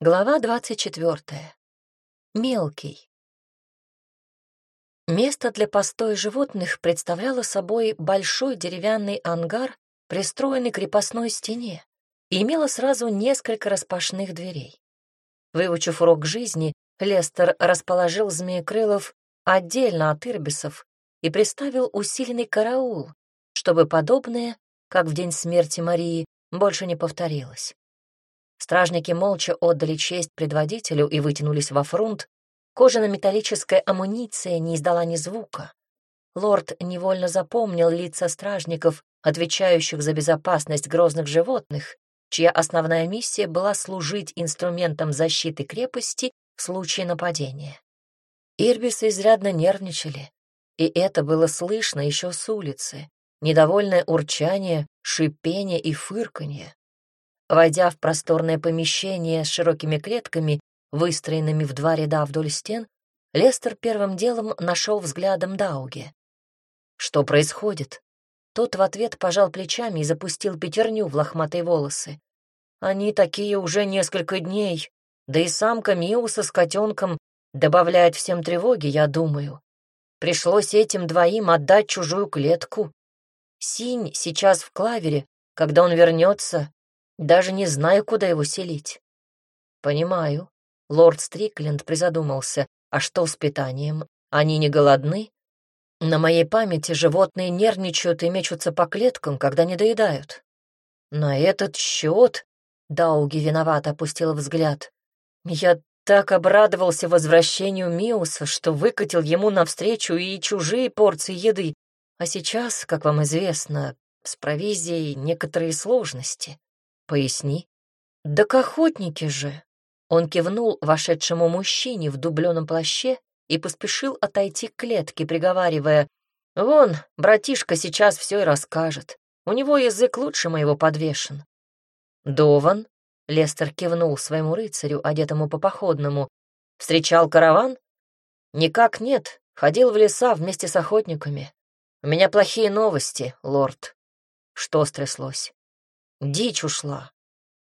Глава двадцать четвертая. Мелкий. Место для постоя животных представляло собой большой деревянный ангар, пристроенный к крепостной стене, и имело сразу несколько распашных дверей. Выучив урок жизни, Лестер расположил змеекрылов отдельно от ирбисов и приставил усиленный караул, чтобы подобное, как в день смерти Марии, больше не повторилось. Стражники молча отдали честь предводителю и вытянулись во фронт. Кожано-металлическая амуниция не издала ни звука. Лорд невольно запомнил лица стражников, отвечающих за безопасность грозных животных, чья основная миссия была служить инструментом защиты крепости в случае нападения. Ирбисы изрядно нервничали, и это было слышно еще с улицы. Недовольное урчание, шипение и фырканье. Войдя в просторное помещение с широкими клетками, выстроенными в два ряда вдоль стен, Лестер первым делом нашел взглядом Дауги. «Что происходит?» Тот в ответ пожал плечами и запустил пятерню в лохматые волосы. «Они такие уже несколько дней, да и самка Миуса с котенком добавляет всем тревоги, я думаю. Пришлось этим двоим отдать чужую клетку. Синь сейчас в клавере, когда он вернется, даже не знаю, куда его селить. Понимаю. Лорд Стрикленд призадумался. А что с питанием? Они не голодны? На моей памяти животные нервничают и мечутся по клеткам, когда не доедают. На этот счет Дауги виновато опустил взгляд. Я так обрадовался возвращению Миуса, что выкатил ему навстречу и чужие порции еды. А сейчас, как вам известно, с провизией некоторые сложности. Поясни. Да к охотнике же. Он кивнул вошедшему мужчине в дубленом плаще и поспешил отойти к клетке, приговаривая, «Вон, братишка сейчас все и расскажет. У него язык лучше моего подвешен». «Дован», — Лестер кивнул своему рыцарю, одетому по походному, «встречал караван?» «Никак нет, ходил в леса вместе с охотниками. У меня плохие новости, лорд». «Что стряслось?» Дичь ушла.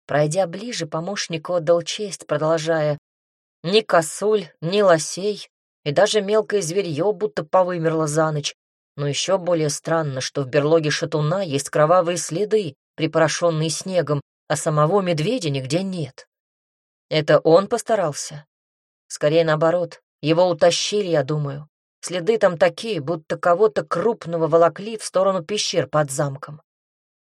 Пройдя ближе, помощник отдал честь, продолжая. Ни косуль, ни лосей, и даже мелкое зверье будто повымерло за ночь. Но еще более странно, что в берлоге шатуна есть кровавые следы, припорошенные снегом, а самого медведя нигде нет. Это он постарался? Скорее наоборот, его утащили, я думаю. Следы там такие, будто кого-то крупного волокли в сторону пещер под замком.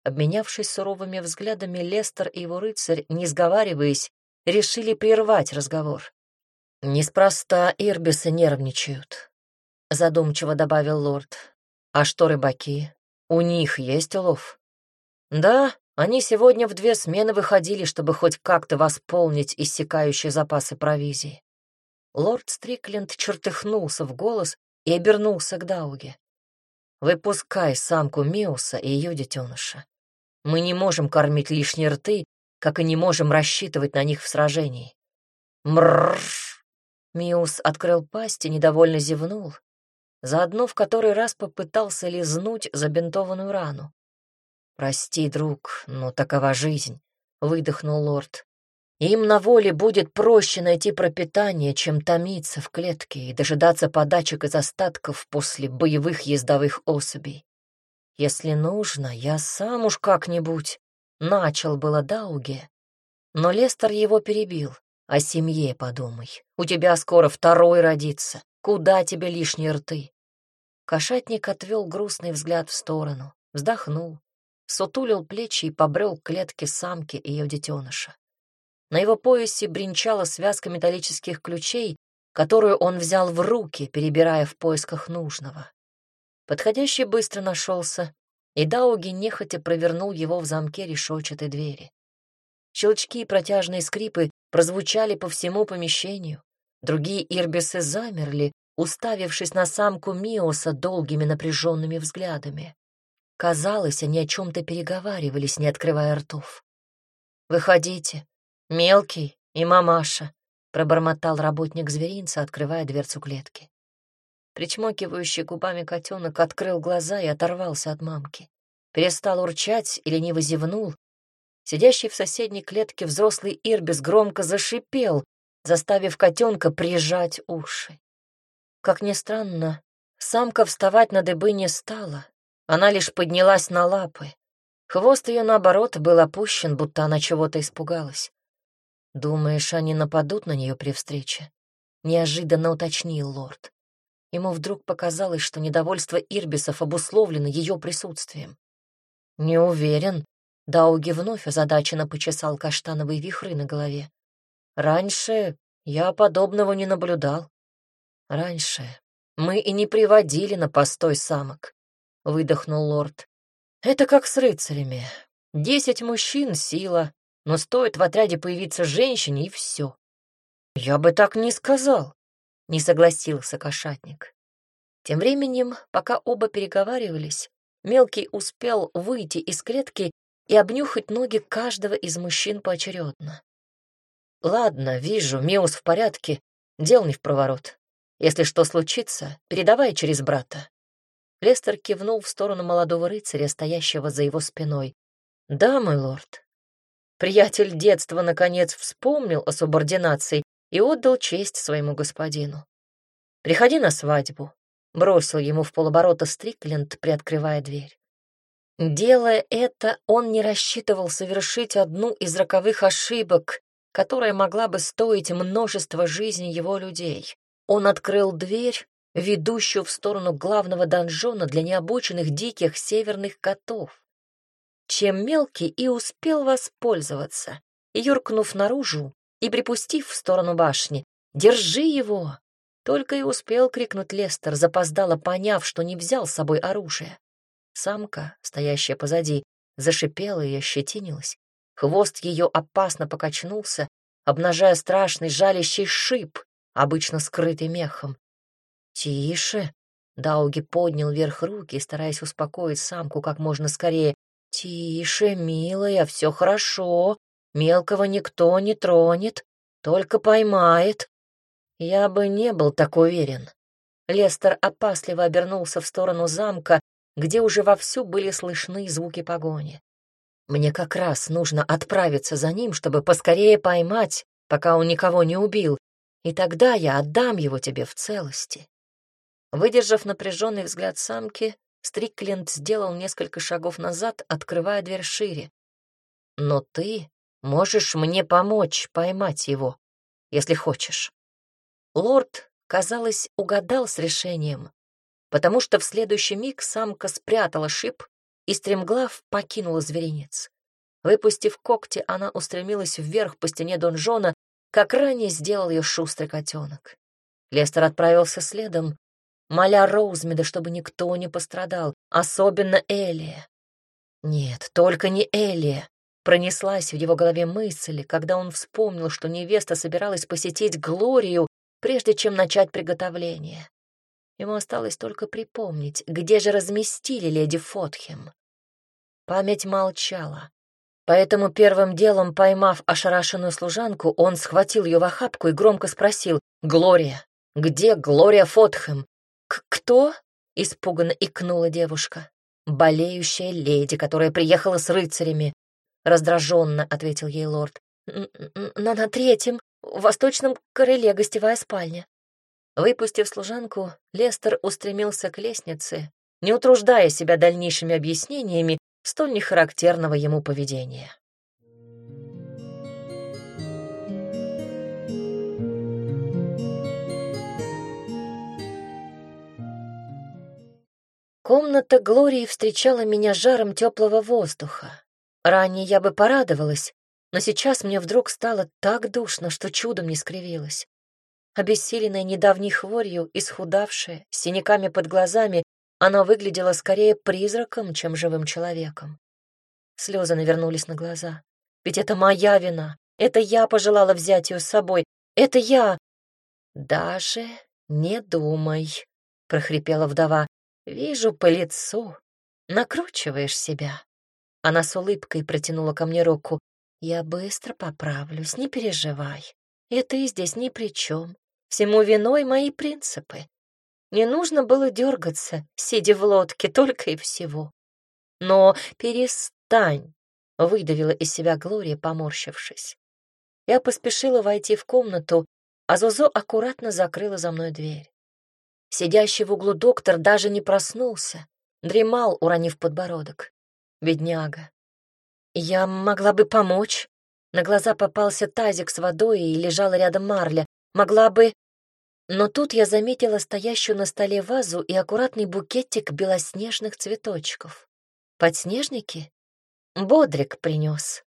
Обменявшись суровыми взглядами, Лестер и его рыцарь, не сговариваясь, решили прервать разговор. «Неспроста ирбисы нервничают», — задумчиво добавил лорд. «А что рыбаки? У них есть улов?» «Да, они сегодня в две смены выходили, чтобы хоть как-то восполнить иссякающие запасы провизии». Лорд Стрикленд чертыхнулся в голос и обернулся к Дауге. «Выпускай самку Миуса и ее детеныша. Мы не можем кормить лишние рты, как и не можем рассчитывать на них в сражении. Мрррр! Миус открыл пасть и недовольно зевнул, заодно в который раз попытался лизнуть забинтованную рану. «Прости, друг, но такова жизнь», — выдохнул лорд. «Им на воле будет проще найти пропитание, чем томиться в клетке и дожидаться подачек из остатков после боевых ездовых особей. Если нужно, я сам уж как-нибудь. Начал было Дауге, но Лестер его перебил. О семье подумай. У тебя скоро второй родится. Куда тебе лишние рты? Кошатник отвел грустный взгляд в сторону, вздохнул, сутулил плечи и побрел к клетке самки и ее детеныша. На его поясе бренчала связка металлических ключей, которую он взял в руки, перебирая в поисках нужного. Подходящий быстро нашелся, и Дауги нехотя провернул его в замке решетчатой двери. Щелчки и протяжные скрипы прозвучали по всему помещению. Другие ирбисы замерли, уставившись на самку Миоса долгими напряженными взглядами. Казалось, они о чем-то переговаривались, не открывая ртов. «Выходите, мелкий и мамаша», — пробормотал работник зверинца, открывая дверцу клетки. Причмокивающий губами котенок открыл глаза и оторвался от мамки. Перестал урчать и лениво зевнул. Сидящий в соседней клетке взрослый Ирбис громко зашипел, заставив котенка прижать уши. Как ни странно, самка вставать на дыбы не стала. Она лишь поднялась на лапы. Хвост ее, наоборот, был опущен, будто она чего-то испугалась. «Думаешь, они нападут на нее при встрече?» — неожиданно уточнил лорд. Ему вдруг показалось, что недовольство Ирбисов обусловлено ее присутствием. «Не уверен». Дауги вновь озадаченно почесал каштановые вихры на голове. «Раньше я подобного не наблюдал. Раньше мы и не приводили на постой самок», — выдохнул лорд. «Это как с рыцарями. Десять мужчин — сила, но стоит в отряде появиться женщине, и все». «Я бы так не сказал», — не согласился кошатник. Тем временем, пока оба переговаривались, Мелкий успел выйти из клетки и обнюхать ноги каждого из мужчин поочередно. «Ладно, вижу, Миус в порядке, дел не в проворот. Если что случится, передавай через брата». Лестер кивнул в сторону молодого рыцаря, стоящего за его спиной. «Да, мой лорд». Приятель детства, наконец, вспомнил о субординации и отдал честь своему господину. «Приходи на свадьбу», бросил ему в полоборота Стрикленд, приоткрывая дверь. Делая это, он не рассчитывал совершить одну из роковых ошибок, которая могла бы стоить множество жизней его людей. Он открыл дверь, ведущую в сторону главного донжона для необученных диких северных котов. Чем мелкий и успел воспользоваться, юркнув наружу и припустив в сторону башни. «Держи его!» Только и успел крикнуть Лестер, запоздало поняв, что не взял с собой оружие. Самка, стоящая позади, зашипела и ощетинилась. Хвост ее опасно покачнулся, обнажая страшный жалящий шип, обычно скрытый мехом. «Тише!» — Дауги поднял вверх руки, стараясь успокоить самку как можно скорее. «Тише, милая, все хорошо. Мелкого никто не тронет, только поймает. Я бы не был так уверен. Лестер опасливо обернулся в сторону замка, где уже вовсю были слышны звуки погони. Мне как раз нужно отправиться за ним, чтобы поскорее поймать, пока он никого не убил, и тогда я отдам его тебе в целости. Выдержав напряженный взгляд самки, Стрикленд сделал несколько шагов назад, открывая дверь шире. Но ты можешь мне помочь поймать его, если хочешь. Лорд, казалось, угадал с решением, потому что в следующий миг самка спрятала шип и стремглав покинула зверинец. Выпустив когти, она устремилась вверх по стене донжона, как ранее сделал ее шустрый котенок. Лестер отправился следом, моля Роузмеда, чтобы никто не пострадал, особенно Элия. Нет, только не Элия. Пронеслась в его голове мысль, когда он вспомнил, что невеста собиралась посетить Глорию прежде чем начать приготовление. Ему осталось только припомнить, где же разместили леди Фотхем. Память молчала. Поэтому первым делом, поймав ошарашенную служанку, он схватил ее в охапку и громко спросил «Глория, где Глория Фотхем?» «Кто?» — испуганно икнула девушка. «Болеющая леди, которая приехала с рыцарями», — раздраженно ответил ей лорд. «На, на третьем, в восточном крыле гостевая спальня. Выпустив служанку, Лестер устремился к лестнице, не утруждая себя дальнейшими объяснениями столь нехарактерного ему поведения. Комната Глории встречала меня жаром теплого воздуха. Ранее я бы порадовалась, но сейчас мне вдруг стало так душно, что чудом не скривилась. Обессиленная недавней хворью, исхудавшая, с синяками под глазами, она выглядела скорее призраком, чем живым человеком. Слезы навернулись на глаза. Ведь это моя вина. Это я пожелала взять ее с собой. Это я. Даже не думай, прохрипела вдова. Вижу по лицу. Накручиваешь себя. Она с улыбкой протянула ко мне руку. Я быстро поправлюсь, не переживай. И ты здесь ни при чем. Всему виной мои принципы. Не нужно было дергаться, сидя в лодке, только и всего. Но перестань. — выдавила из себя Глория, поморщившись. Я поспешила войти в комнату, а Зозо аккуратно закрыла за мной дверь. Сидящий в углу доктор даже не проснулся, дремал, уронив подбородок. Бедняга. Я могла бы помочь. На глаза попался тазик с водой и лежала рядом Марля. Могла бы... Но тут я заметила стоящую на столе вазу и аккуратный букетик белоснежных цветочков. Подснежники? Бодрик принес.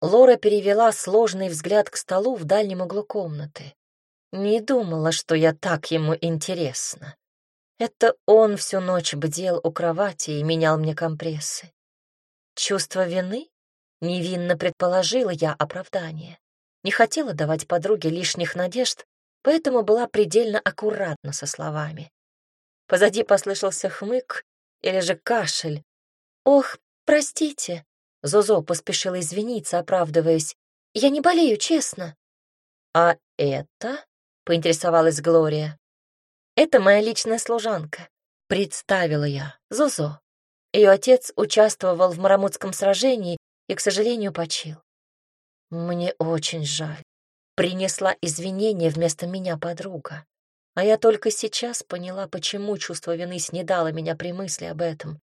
Лора перевела сложный взгляд к столу в дальнем углу комнаты. Не думала, что я так ему интересна. Это он всю ночь бдел у кровати и менял мне компрессы. Чувство вины? Невинно предположила я оправдание. Не хотела давать подруге лишних надежд, поэтому была предельно аккуратна со словами. Позади послышался хмык или же кашель. «Ох, простите!» Зозо поспешила извиниться, оправдываясь. «Я не болею, честно». «А это?» — поинтересовалась Глория. «Это моя личная служанка», — представила я, Зозо. Ее отец участвовал в Марамутском сражении и, к сожалению, почил. Мне очень жаль. Принесла извинения вместо меня подруга. А я только сейчас поняла, почему чувство вины снедало меня при мысли об этом.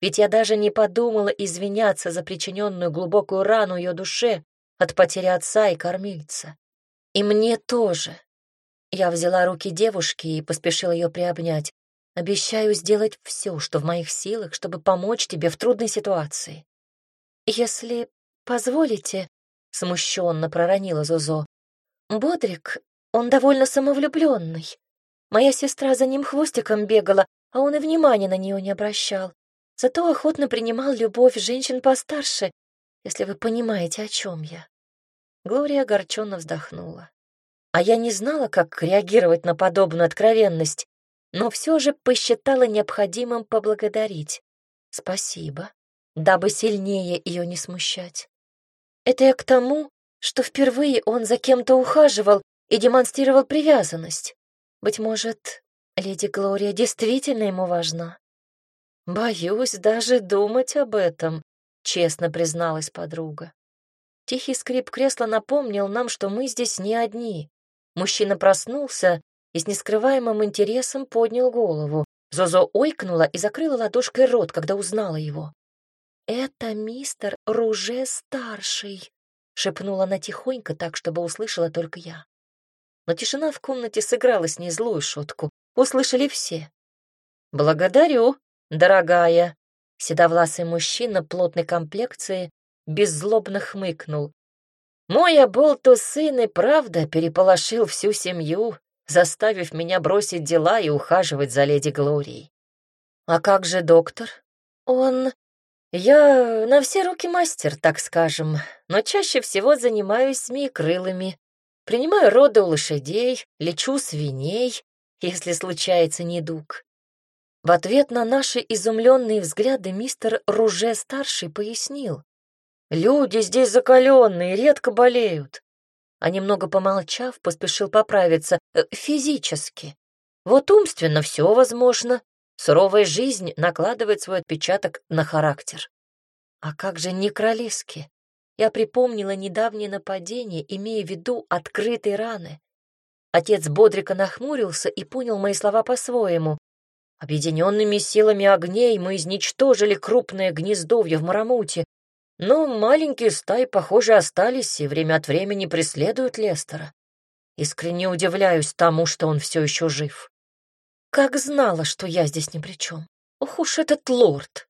Ведь я даже не подумала извиняться за причиненную глубокую рану ее душе от потери отца и кормильца. И мне тоже. Я взяла руки девушки и поспешила ее приобнять. Обещаю сделать все, что в моих силах, чтобы помочь тебе в трудной ситуации. Если позволите, смущенно проронила Зозо. Бодрик, он довольно самовлюбленный. Моя сестра за ним хвостиком бегала, а он и внимания на нее не обращал. Зато охотно принимал любовь женщин постарше, если вы понимаете, о чем я. Глория огорченно вздохнула. А я не знала, как реагировать на подобную откровенность, но все же посчитала необходимым поблагодарить. Спасибо, дабы сильнее ее не смущать. Это я к тому, что впервые он за кем-то ухаживал и демонстрировал привязанность. Быть может, леди Глория действительно ему важна. Боюсь даже думать об этом, честно призналась подруга. Тихий скрип кресла напомнил нам, что мы здесь не одни. Мужчина проснулся и с нескрываемым интересом поднял голову. Зозо ойкнула и закрыла ладошкой рот, когда узнала его. «Это мистер Руже-старший», — шепнула она тихонько так, чтобы услышала только я. Но тишина в комнате сыграла с ней злую шутку. Услышали все. «Благодарю, дорогая», — седовласый мужчина плотной комплекции беззлобно хмыкнул. «Мой оболту сын и правда переполошил всю семью, заставив меня бросить дела и ухаживать за леди Глорией. А как же доктор? Он... Я на все руки мастер, так скажем, но чаще всего занимаюсь змеекрылыми. Принимаю роды у лошадей, лечу свиней, если случается недуг. В ответ на наши изумленные взгляды мистер Руже-старший пояснил. «Люди здесь закаленные, редко болеют а немного помолчав, поспешил поправиться э, физически. Вот умственно все возможно. Суровая жизнь накладывает свой отпечаток на характер. А как же некролиски? Я припомнила недавнее нападение, имея в виду открытые раны. Отец Бодрика нахмурился и понял мои слова по-своему. Объединенными силами огней мы изничтожили крупное гнездовье в Марамуте, но маленькие стаи, похоже, остались и время от времени преследуют Лестера. Искренне удивляюсь тому, что он все еще жив. Как знала, что я здесь ни при чем. Ох уж этот лорд!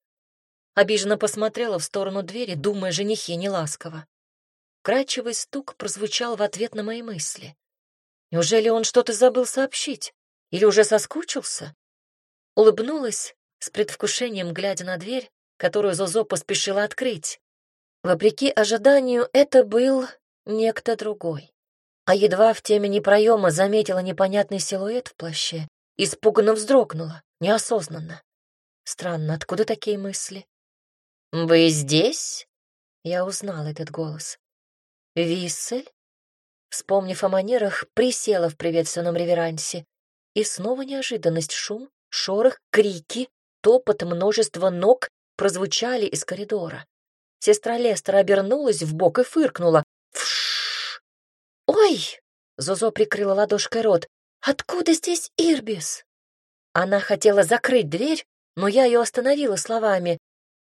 Обиженно посмотрела в сторону двери, думая женихе неласково. Крачевый стук прозвучал в ответ на мои мысли. Неужели он что-то забыл сообщить? Или уже соскучился? Улыбнулась, с предвкушением глядя на дверь, которую Зозо поспешила открыть. Вопреки ожиданию, это был некто другой. А едва в темени проема заметила непонятный силуэт в плаще, испуганно вздрогнула, неосознанно. Странно, откуда такие мысли? «Вы здесь?» Я узнала этот голос. «Виссель?» Вспомнив о манерах, присела в приветственном реверансе. И снова неожиданность, шум, шорох, крики, топот множества ног прозвучали из коридора. Сестра Лестера обернулась в бок и фыркнула. Ой! Зозо прикрыла ладошкой рот. Откуда здесь Ирбис? Она хотела закрыть дверь, но я ее остановила словами.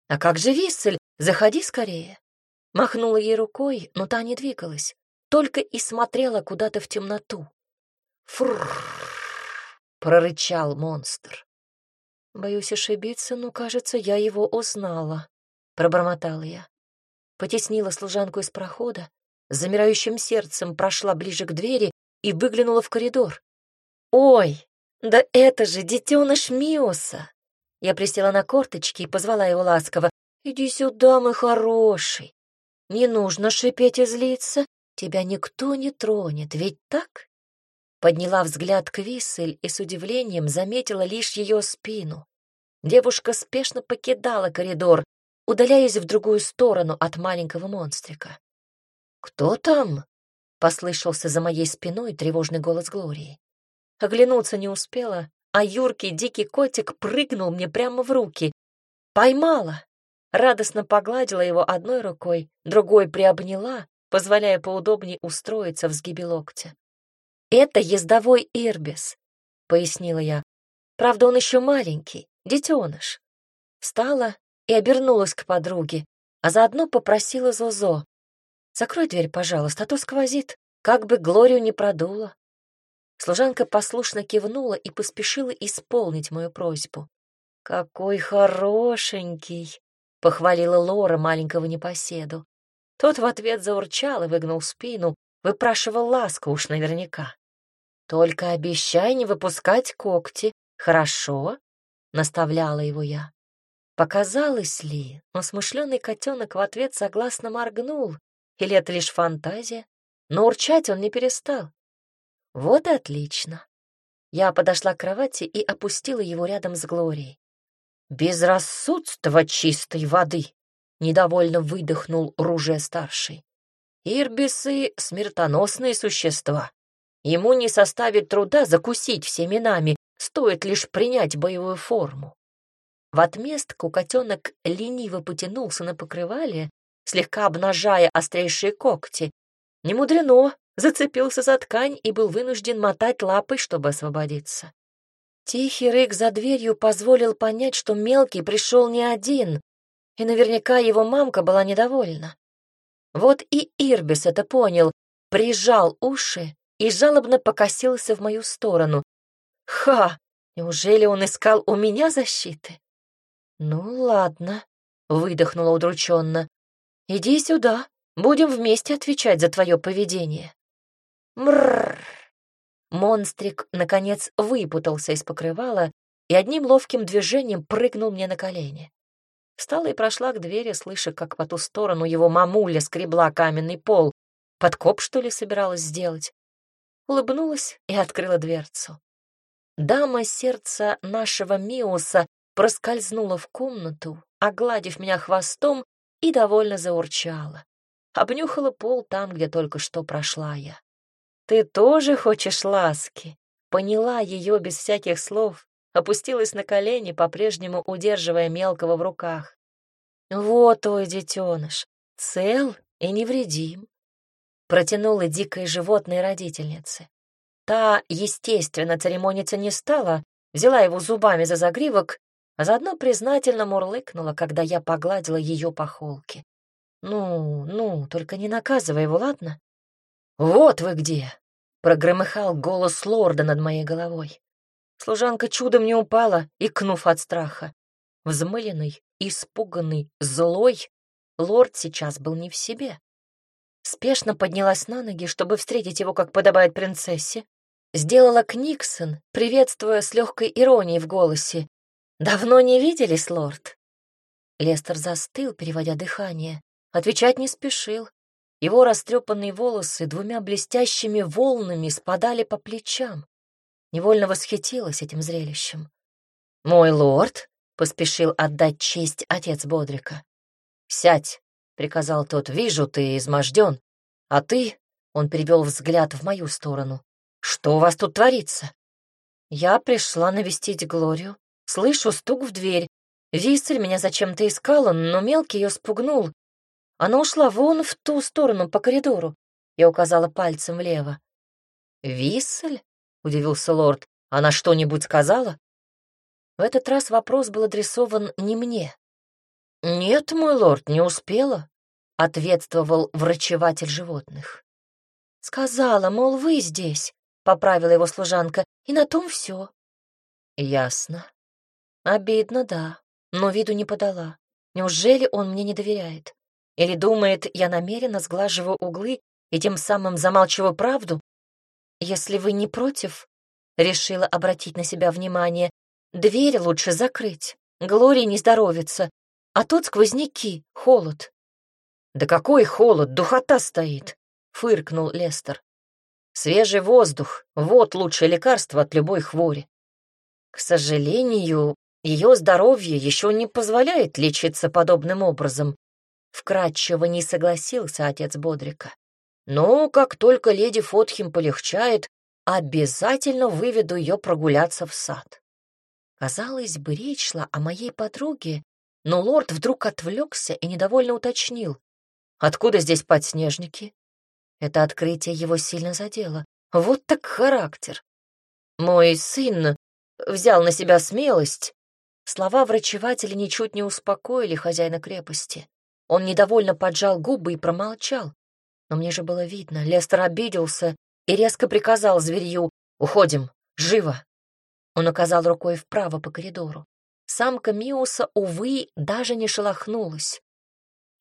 «А как же Виссель? Заходи скорее!» Махнула ей рукой, но та не двигалась, только и смотрела куда-то в темноту. «Фрррр!» — прорычал монстр. «Боюсь ошибиться, но, кажется, я его узнала», — пробормотала я. Потеснила служанку из прохода, замирающим сердцем прошла ближе к двери и выглянула в коридор. «Ой, да это же детеныш Миоса!» Я присела на корточки и позвала его ласково. «Иди сюда, мой хороший. Не нужно шипеть и злиться, тебя никто не тронет, ведь так?» Подняла взгляд к Виссель и с удивлением заметила лишь ее спину. Девушка спешно покидала коридор, удаляясь в другую сторону от маленького монстрика. «Кто там?» — послышался за моей спиной тревожный голос Глории. Оглянуться не успела, а юркий дикий котик прыгнул мне прямо в руки. Поймала! Радостно погладила его одной рукой, другой приобняла, позволяя поудобнее устроиться в сгибе локтя. «Это ездовой ирбис», — пояснила я. «Правда, он еще маленький, детеныш». Встала и обернулась к подруге, а заодно попросила Зозо. «Закрой дверь, пожалуйста, а то сквозит, как бы Глорию не продуло». Служанка послушно кивнула и поспешила исполнить мою просьбу. «Какой хорошенький!» — похвалила Лора маленького непоседу. Тот в ответ заурчал и выгнул спину, выпрашивал ласку уж наверняка. «Только обещай не выпускать когти, хорошо?» — наставляла его я. Показалось ли, но смышленый котенок в ответ согласно моргнул, или это лишь фантазия, но урчать он не перестал. Вот и отлично. Я подошла к кровати и опустила его рядом с Глорией. «Безрассудство чистой воды!» — недовольно выдохнул руже-старший. «Ирбисы — смертоносные существа. Ему не составит труда закусить всеми нами, стоит лишь принять боевую форму». В отместку котенок лениво потянулся на покрывале, слегка обнажая острейшие когти. Не мудрено, зацепился за ткань и был вынужден мотать лапой, чтобы освободиться. Тихий рык за дверью позволил понять, что мелкий пришел не один, и наверняка его мамка была недовольна. Вот и Ирбис это понял, прижал уши и жалобно покосился в мою сторону. «Ха! Неужели он искал у меня защиты?» «Ну ладно», — выдохнула удрученно. «Иди сюда, будем вместе отвечать за твое поведение». Мрррр. Монстрик, наконец, выпутался из покрывала и одним ловким движением прыгнул мне на колени. Встала и прошла к двери, слыша, как по ту сторону его мамуля скребла каменный пол. Подкоп, что ли, собиралась сделать? Улыбнулась и открыла дверцу. Дама сердца нашего Миуса проскользнула в комнату, огладив меня хвостом, и довольно заурчала. Обнюхала пол там, где только что прошла я. «Ты тоже хочешь ласки?» Поняла ее без всяких слов, опустилась на колени, по-прежнему удерживая мелкого в руках. «Вот твой детеныш, цел и невредим», протянула дикой животной родительнице. Та, естественно, церемониться не стала, взяла его зубами за загривок, а заодно признательно мурлыкнула, когда я погладила ее по холке. «Ну, ну, только не наказывай его, ладно? «Вот вы где!» — прогромыхал голос лорда над моей головой. Служанка чудом не упала, икнув от страха. Взмыленный, испуганный, злой, лорд сейчас был не в себе. Спешно поднялась на ноги, чтобы встретить его, как подобает принцессе. Сделала Книксон, приветствуя с легкой иронией в голосе. «Давно не виделись, лорд?» Лестер застыл, переводя дыхание. Отвечать не спешил. Его растрепанные волосы двумя блестящими волнами спадали по плечам. Невольно восхитилась этим зрелищем. «Мой лорд», — поспешил отдать честь отец Бодрика. «Сядь», — приказал тот, — «вижу, ты изможден. А ты...» — он перевел взгляд в мою сторону. «Что у вас тут творится?» Я пришла навестить Глорию. Слышу стук в дверь. Виссель меня зачем-то искала, но мелкий ее спугнул. Она ушла вон в ту сторону по коридору. Я указала пальцем влево. «Виссель?» — удивился лорд. «Она что-нибудь сказала?» В этот раз вопрос был адресован не мне. «Нет, мой лорд, не успела», — ответствовал врачеватель животных. «Сказала, мол, вы здесь», — поправила его служанка, — «и на том все». «Ясно. Обидно, да, но виду не подала. Неужели он мне не доверяет? Или думает, я намеренно сглаживаю углы и тем самым замалчиваю правду? Если вы не против, решила обратить на себя внимание, дверь лучше закрыть. Глории не здоровится, а тут сквозняки, холод. Да какой холод, духота стоит, фыркнул Лестер. Свежий воздух — вот лучшее лекарство от любой хвори. К сожалению, ее здоровье еще не позволяет лечиться подобным образом. Вкратчиво не согласился отец Бодрика. Но как только леди Фотхим полегчает, обязательно выведу ее прогуляться в сад. Казалось бы, речь шла о моей подруге, но лорд вдруг отвлекся и недовольно уточнил. «Откуда здесь подснежники?» Это открытие его сильно задело. Вот так характер. Мой сын взял на себя смелость. Слова врачевателя ничуть не успокоили хозяина крепости. Он недовольно поджал губы и промолчал. Но мне же было видно, Лестер обиделся и резко приказал зверью «Уходим! Живо!» Он указал рукой вправо по коридору. Самка Миуса, увы, даже не шелохнулась.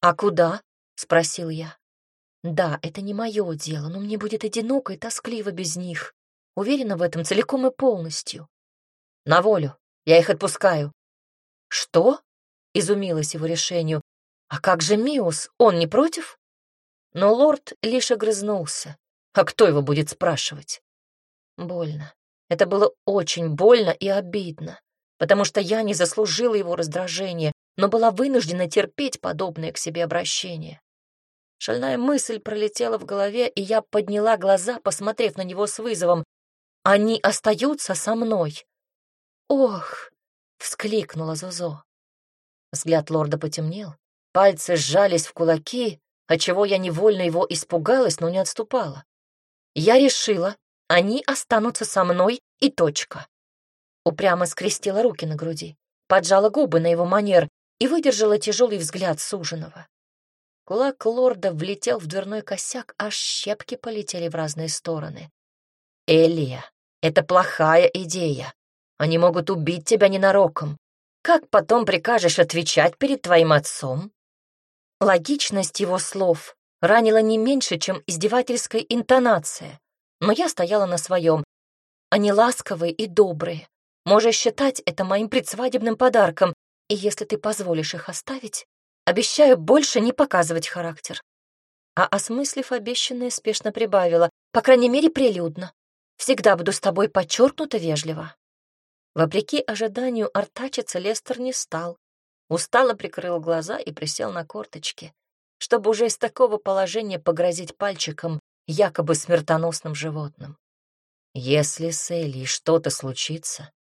«А куда?» — спросил я. «Да, это не мое дело, но мне будет одиноко и тоскливо без них. Уверена в этом целиком и полностью. На волю, я их отпускаю». «Что?» — изумилась его решению. «А как же Миус, он не против?» Но лорд лишь огрызнулся. А кто его будет спрашивать? Больно. Это было очень больно и обидно, потому что я не заслужила его раздражения, но была вынуждена терпеть подобное к себе обращение. Шальная мысль пролетела в голове, и я подняла глаза, посмотрев на него с вызовом. «Они остаются со мной!» «Ох!» — вскликнула Зузо. Взгляд лорда потемнел, пальцы сжались в кулаки, отчего я невольно его испугалась, но не отступала. Я решила, они останутся со мной и точка. Упрямо скрестила руки на груди, поджала губы на его манер и выдержала тяжелый взгляд суженого. Кулак лорда влетел в дверной косяк, а щепки полетели в разные стороны. «Элия, это плохая идея. Они могут убить тебя ненароком. Как потом прикажешь отвечать перед твоим отцом?» Логичность его слов ранила не меньше, чем издевательская интонация, но я стояла на своем. Они ласковые и добрые. Можешь считать это моим предсвадебным подарком, и если ты позволишь их оставить, обещаю больше не показывать характер. А осмыслив обещанное, спешно прибавила, по крайней мере, прилюдно. Всегда буду с тобой подчеркнуто вежливо. Вопреки ожиданию артачиться Лестер не стал, Устало прикрыл глаза и присел на корточки, чтобы уже из такого положения погрозить пальчиком якобы смертоносным животным. «Если с Элей что-то случится,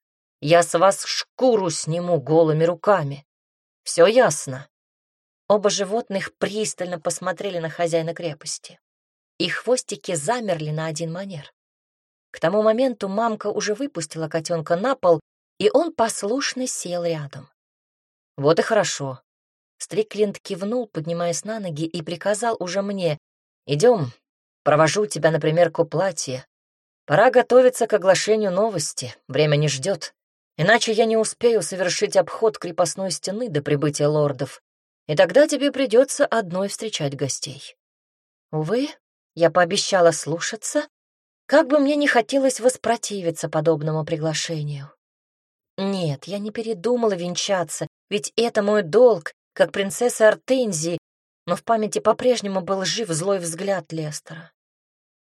я с вас шкуру сниму голыми руками. Все ясно?» Оба животных пристально посмотрели на хозяина крепости. Их хвостики замерли на один манер. К тому моменту мамка уже выпустила котенка на пол, и он послушно сел рядом. Вот и хорошо. Стрикленд кивнул, поднимаясь на ноги, и приказал уже мне. Идем, провожу тебя, например, к платье. Пора готовиться к оглашению новости, время не ждет. Иначе я не успею совершить обход крепостной стены до прибытия лордов, и тогда тебе придется одной встречать гостей. Увы, я пообещала слушаться, как бы мне не хотелось воспротивиться подобному приглашению. Нет, я не передумала венчаться, ведь это мой долг, как принцесса Артензии, но в памяти по-прежнему был жив злой взгляд Лестера.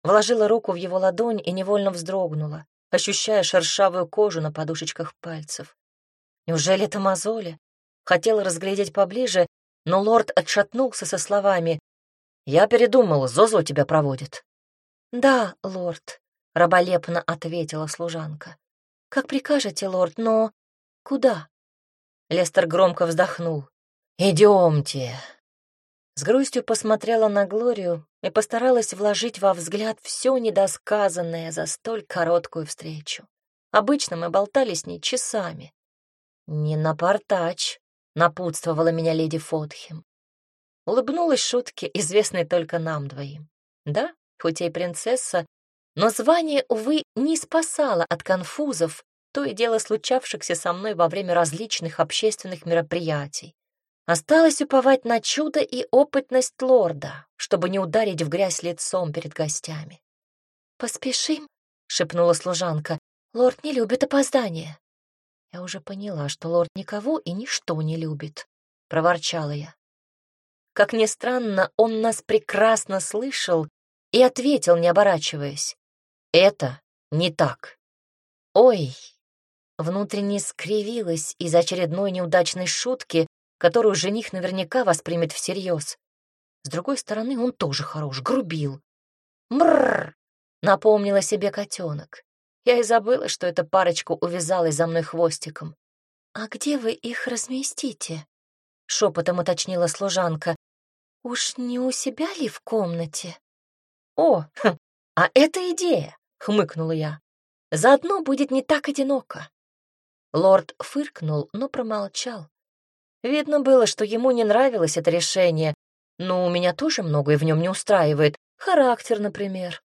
Вложила руку в его ладонь и невольно вздрогнула, ощущая шершавую кожу на подушечках пальцев. Неужели это мозоли? Хотела разглядеть поближе, но лорд отшатнулся со словами «Я передумал, Зозо тебя проводит». «Да, лорд», — раболепно ответила служанка. «Как прикажете, лорд, но куда?» Лестер громко вздохнул. «Идемте». С грустью посмотрела на Глорию и постаралась вложить во взгляд все недосказанное за столь короткую встречу. Обычно мы болтали с ней часами. «Не напортач», — напутствовала меня леди Фотхем. Улыбнулась шутке, известной только нам двоим. Да, хоть и принцесса, но звание, увы, не спасало от конфузов, то и дело случавшихся со мной во время различных общественных мероприятий. Осталось уповать на чудо и опытность лорда, чтобы не ударить в грязь лицом перед гостями. «Поспешим», — шепнула служанка. «Лорд не любит опоздания». Я уже поняла, что лорд никого и ничто не любит, — проворчала я. Как ни странно, он нас прекрасно слышал и ответил, не оборачиваясь. «Это не так». «Ой!» Внутренне скривилась из очередной неудачной шутки, которую жених наверняка воспримет всерьез. С другой стороны, он тоже хорош, грубил. Мрррр! Напомнила себе котенок. Я и забыла, что эта парочка увязалась за мной хвостиком. «А где вы их разместите?» — шепотом уточнила служанка. «Уж не у себя ли в комнате?» «О, хм, а это идея!» — хмыкнула я. «Заодно будет не так одиноко». Лорд фыркнул, но промолчал. Видно было, что ему не нравилось это решение, но у меня тоже многое в нем не устраивает. Характер, например.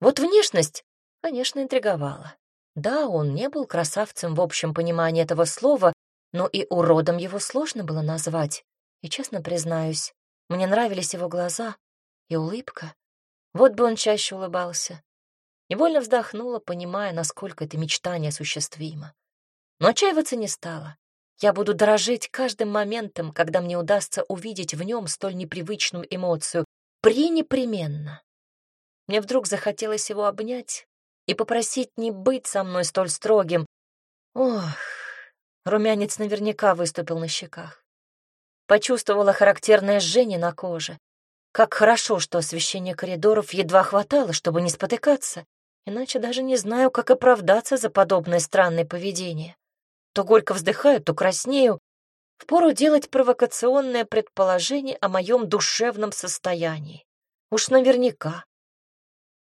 Вот внешность, конечно, интриговала. Да, он не был красавцем в общем понимании этого слова, но и уродом его сложно было назвать. И честно признаюсь, мне нравились его глаза и улыбка. Вот бы он чаще улыбался. Невольно вздохнула, понимая, насколько это мечтание осуществимо. Но отчаиваться не стала. Я буду дорожить каждым моментом, когда мне удастся увидеть в нем столь непривычную эмоцию. Пренепременно. Мне вдруг захотелось его обнять и попросить не быть со мной столь строгим. Ох, румянец наверняка выступил на щеках. Почувствовала характерное жжение на коже. Как хорошо, что освещение коридоров едва хватало, чтобы не спотыкаться, иначе даже не знаю, как оправдаться за подобное странное поведение. То горько вздыхаю, то краснею. Впору делать провокационное предположение о моем душевном состоянии. Уж наверняка.